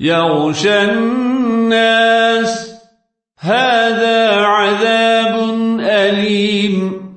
يغشى الناس. هذا عذاب أليم.